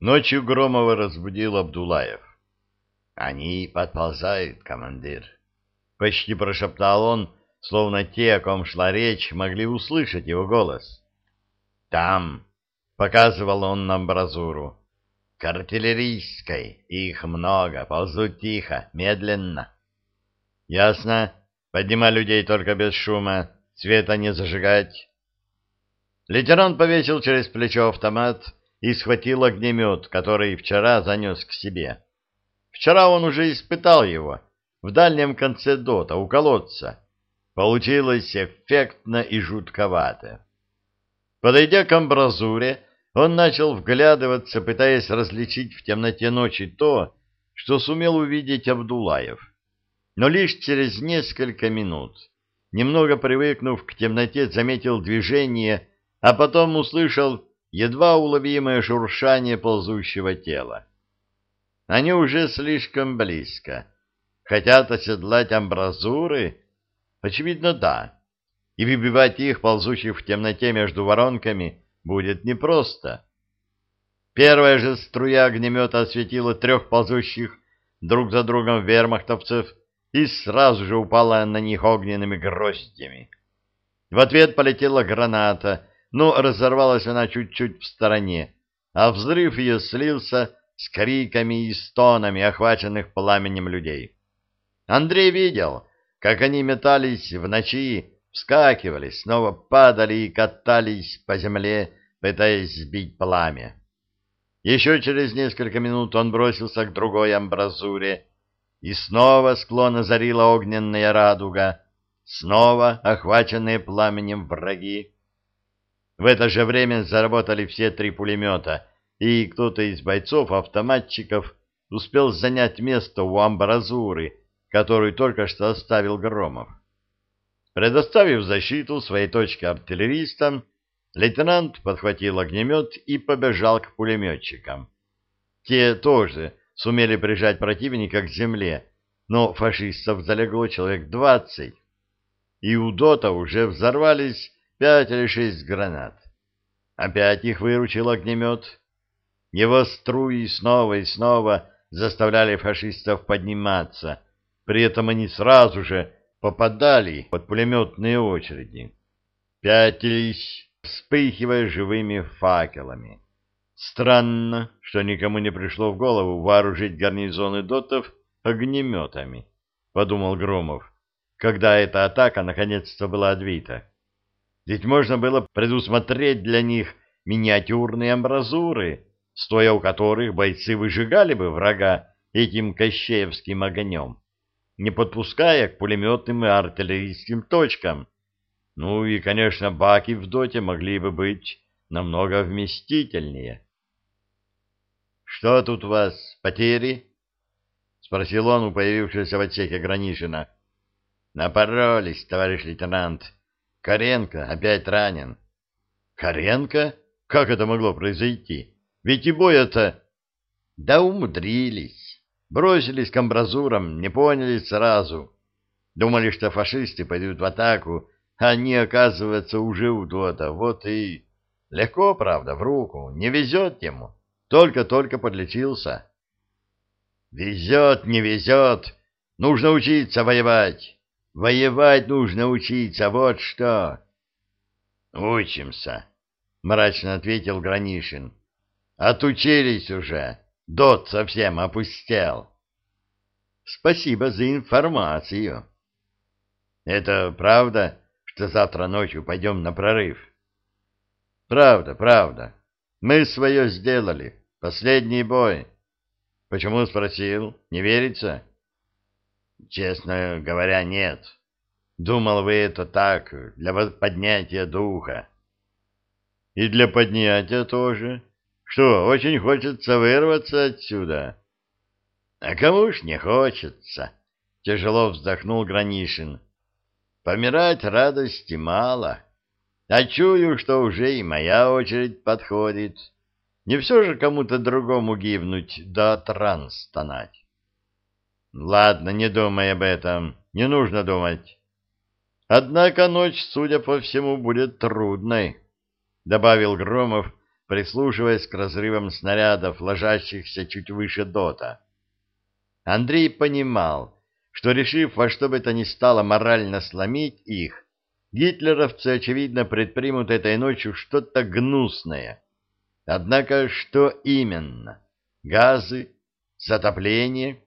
Ночью Громова разбудил Абдулаев. «Они подползают, командир», — почти прошептал он, словно те, о ком шла речь, могли услышать его голос. «Там», — показывал он на амбразуру, — «к артиллерийской, их много, ползут тихо, медленно». «Ясно. Поднимай людей только без шума, света не зажигать». Лейтенант повесил через плечо автомат и схватил огнемет, который вчера занес к себе. Вчера он уже испытал его в дальнем конце дота, у колодца. Получилось эффектно и жутковато. Подойдя к амбразуре, он начал вглядываться, пытаясь различить в темноте ночи то, что сумел увидеть Абдулаев. Но лишь через несколько минут, немного привыкнув к темноте, заметил движение, а потом услышал едва уловимое шуршание ползущего тела. Они уже слишком близко. Хотят оседлать амбразуры? Очевидно, да. И выбивать их, ползущих в темноте между воронками, будет непросто. Первая же струя огнемета осветила трех ползущих друг за другом вермахтовцев и сразу же упала на них огненными гроздями. В ответ полетела граната, но разорвалась она чуть-чуть в стороне, а взрыв ее слился с криками и стонами охваченных пламенем людей. Андрей видел, как они метались в ночи, вскакивали, снова падали и катались по земле, пытаясь сбить пламя. Еще через несколько минут он бросился к другой амбразуре, и снова склон озарила огненная радуга, снова охваченные пламенем враги. В это же время заработали все три пулемета — и кто-то из бойцов-автоматчиков успел занять место у амбразуры, которую только что оставил Громов. Предоставив защиту своей точке артиллеристам, лейтенант подхватил огнемет и побежал к пулеметчикам. Те тоже сумели прижать противника к земле, но фашистов залегло человек двадцать, и у Дота уже взорвались пять или шесть гранат. Опять их выручил огнемет, его струи снова и снова заставляли фашистов подниматься, при этом они сразу же попадали под пулеметные очереди. Пятились, вспыхивая живыми факелами. Странно, что никому не пришло в голову вооружить гарнизоны дотов огнеметами, — подумал Громов, когда эта атака наконец-то была отбита. Ведь можно было предусмотреть для них миниатюрные амбразуры, стоя у которых бойцы выжигали бы врага этим кощеевским огнем, не подпуская к пулеметным и артиллерийским точкам. Ну и, конечно, баки в доте могли бы быть намного вместительнее. — Что тут у вас, потери? — спросил он у появившегося в отсеке Гранишина. — Напоролись, товарищ лейтенант. Каренко опять ранен. — Каренко? Как это могло произойти? — ведь и бой-то... Да умудрились. Бросились к амбразурам, не поняли сразу. Думали, что фашисты пойдут в атаку, а они, оказывается, уже у дота. Вот и... Легко, правда, в руку. Не везет ему. Только-только подлечился. Везет, не везет. Нужно учиться воевать. Воевать нужно учиться, вот что. Учимся, мрачно ответил Гранишин. Отучились уже. Дот совсем опустел. Спасибо за информацию. Это правда, что завтра ночью пойдем на прорыв? Правда, правда. Мы свое сделали. Последний бой. Почему спросил? Не верится? Честно говоря, нет. Думал, вы это так, для поднятия духа. И для поднятия тоже. Что, очень хочется вырваться отсюда? А кому ж не хочется? Тяжело вздохнул Гранишин. Помирать радости мало. А чую, что уже и моя очередь подходит. Не все же кому-то другому гибнуть, да от ран стонать. Ладно, не думай об этом, не нужно думать. Однако ночь, судя по всему, будет трудной, — добавил Громов, прислушиваясь к разрывам снарядов, ложащихся чуть выше дота. Андрей понимал, что, решив во что бы то ни стало морально сломить их, гитлеровцы, очевидно, предпримут этой ночью что-то гнусное. Однако что именно? Газы? Затопление?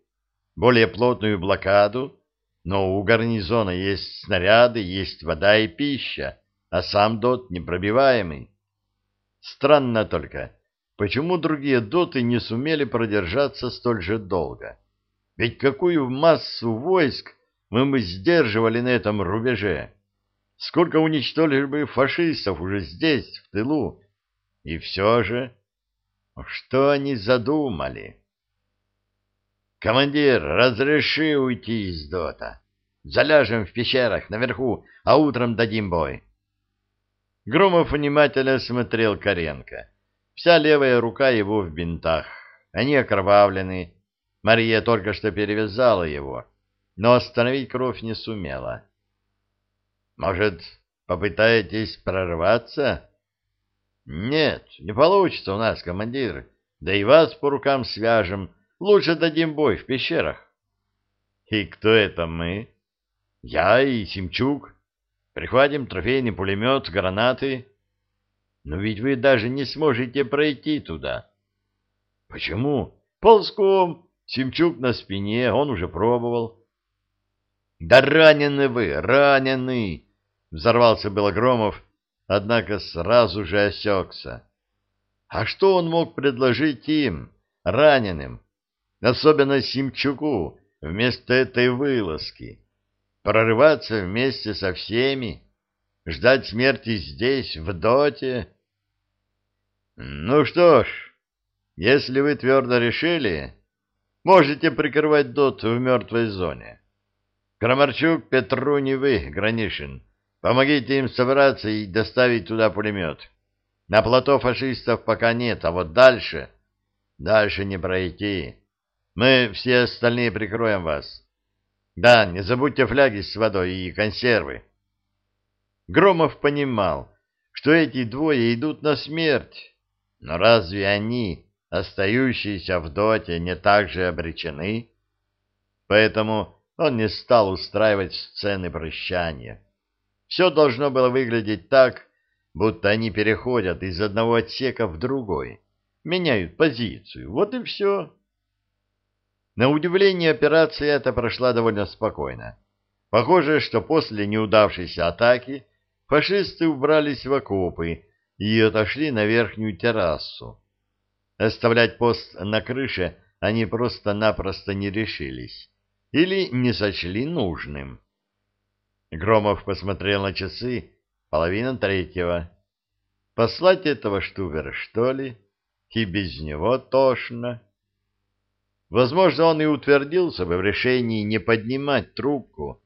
Более плотную блокаду? Но у гарнизона есть снаряды, есть вода и пища, а сам дот непробиваемый. Странно только, почему другие доты не сумели продержаться столь же долго? Ведь какую массу войск мы бы сдерживали на этом рубеже? Сколько уничтожили бы фашистов уже здесь, в тылу? И все же, что они задумали? «Командир, разреши уйти из дота. Заляжем в пещерах наверху, а утром дадим бой». Громов внимательно смотрел Каренко. Вся левая рука его в бинтах. Они окровавлены. Мария только что перевязала его, но остановить кровь не сумела. «Может, попытаетесь прорваться?» «Нет, не получится у нас, командир. Да и вас по рукам свяжем. Лучше дадим бой в пещерах». «И кто это мы?» «Я и Симчук». Прихватим трофейный пулемет, гранаты. Но ведь вы даже не сможете пройти туда. Почему? Ползком. Семчук на спине, он уже пробовал. Да ранены вы, ранены! Взорвался Белогромов, однако сразу же осекся. А что он мог предложить им, раненым, особенно Симчуку, вместо этой вылазки? прорываться вместе со всеми, ждать смерти здесь, в доте. Ну что ж, если вы твердо решили, можете прикрывать дот в мертвой зоне. Крамарчук, Петру не вы, Гранишин. Помогите им собраться и доставить туда пулемет. На плато фашистов пока нет, а вот дальше... Дальше не пройти. Мы все остальные прикроем вас. Да, не забудьте фляги с водой и консервы. Громов понимал, что эти двое идут на смерть, но разве они, остающиеся в доте, не так же обречены? Поэтому он не стал устраивать сцены прощания. Все должно было выглядеть так, будто они переходят из одного отсека в другой, меняют позицию, вот и все. На удивление операция эта прошла довольно спокойно. Похоже, что после неудавшейся атаки фашисты убрались в окопы и отошли на верхнюю террасу. Оставлять пост на крыше они просто-напросто не решились или не сочли нужным. Громов посмотрел на часы, половина третьего. Послать этого Штубера, что ли? И без него тошно. Возможно, он и утвердился бы в решении не поднимать трубку,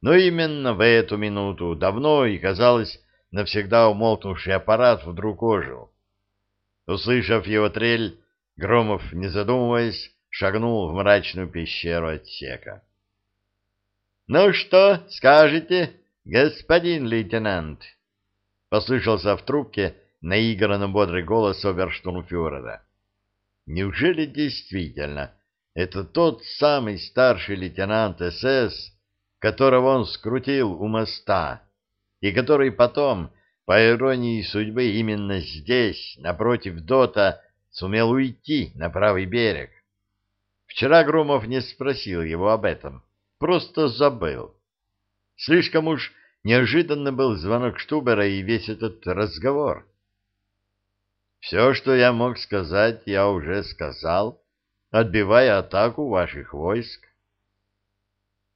но именно в эту минуту давно и, казалось, навсегда умолкнувший аппарат вдруг ожил. Услышав его трель, Громов, не задумываясь, шагнул в мрачную пещеру отсека. — Ну что скажете, господин лейтенант? — послышался в трубке наигранно бодрый голос оберштурмфюрера. — Неужели действительно это тот самый старший лейтенант СС, которого он скрутил у моста, и который потом, по иронии судьбы, именно здесь, напротив Дота, сумел уйти на правый берег. Вчера Громов не спросил его об этом, просто забыл. Слишком уж неожиданно был звонок Штубера и весь этот разговор. Все, что я мог сказать, я уже сказал, отбивая атаку ваших войск.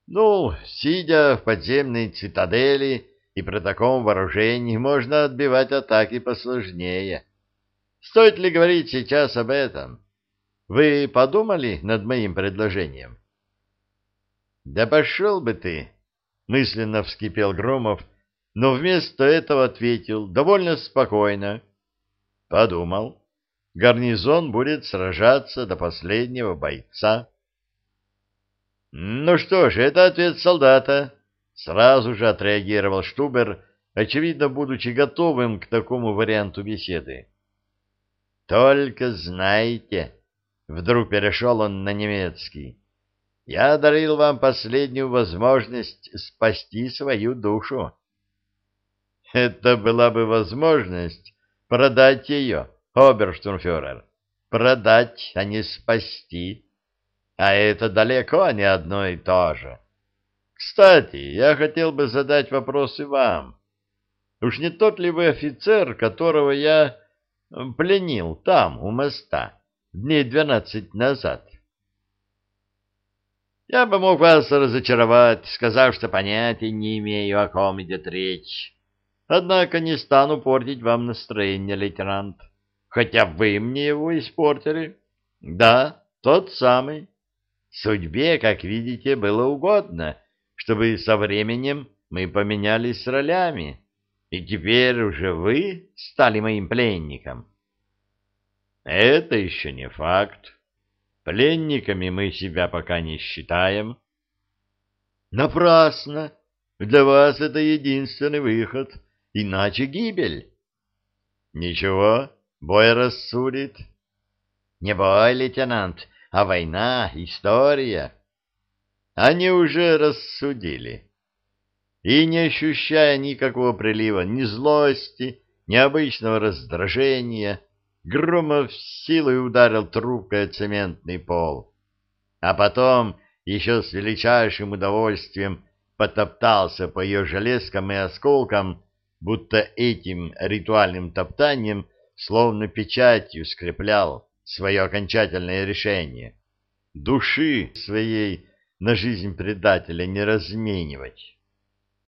Ну, сидя в подземной цитадели и при таком вооружении, можно отбивать атаки посложнее. Стоит ли говорить сейчас об этом? Вы подумали над моим предложением? Да пошел бы ты, мысленно вскипел Громов, но вместо этого ответил довольно спокойно. Подумал гарнизон будет сражаться до последнего бойца. Ну что ж, это ответ солдата. Сразу же отреагировал Штубер, очевидно, будучи готовым к такому варианту беседы. Только знаете, вдруг перешел он на немецкий, я дарил вам последнюю возможность спасти свою душу. Это была бы возможность продать ее, оберштурмфюрер. Продать, а не спасти. А это далеко не одно и то же. Кстати, я хотел бы задать вопрос и вам. Уж не тот ли вы офицер, которого я пленил там, у моста, дней двенадцать назад? Я бы мог вас разочаровать, сказав, что понятия не имею, о ком идет речь. Однако не стану портить вам настроение, лейтенант, хотя вы мне его испортили. Да, тот самый. Судьбе, как видите, было угодно, чтобы со временем мы поменялись ролями, и теперь уже вы стали моим пленником. Это еще не факт. Пленниками мы себя пока не считаем. Напрасно. Для вас это единственный выход, иначе гибель. Ничего, бой рассудит. Не бой, лейтенант, а война, история. Они уже рассудили. И не ощущая никакого прилива ни злости, ни обычного раздражения, Громов силой ударил трубкой о цементный пол, а потом еще с величайшим удовольствием потоптался по ее железкам и осколкам, будто этим ритуальным топтанием словно печатью скреплял свое окончательное решение. Души своей на жизнь предателя не разменивать.